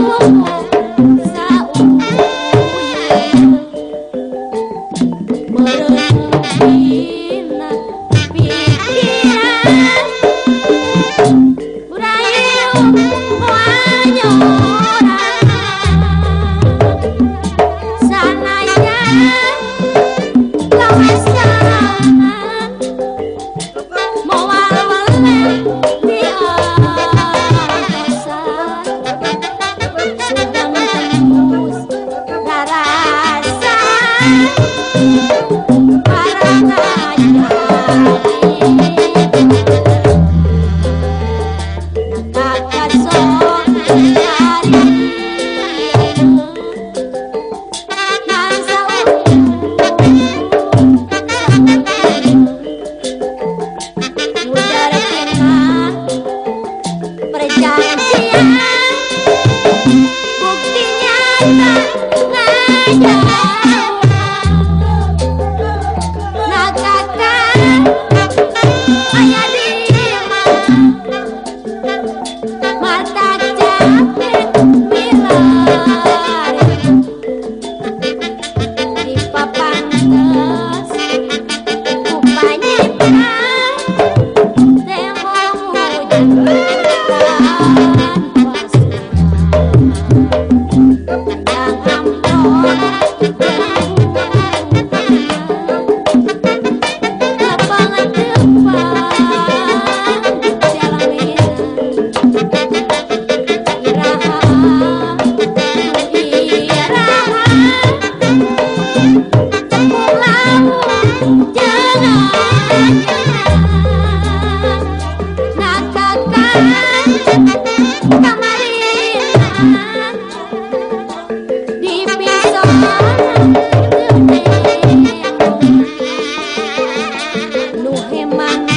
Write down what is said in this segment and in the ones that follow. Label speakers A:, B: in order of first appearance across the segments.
A: Oh, Tá caçando.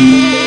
A: Thank you.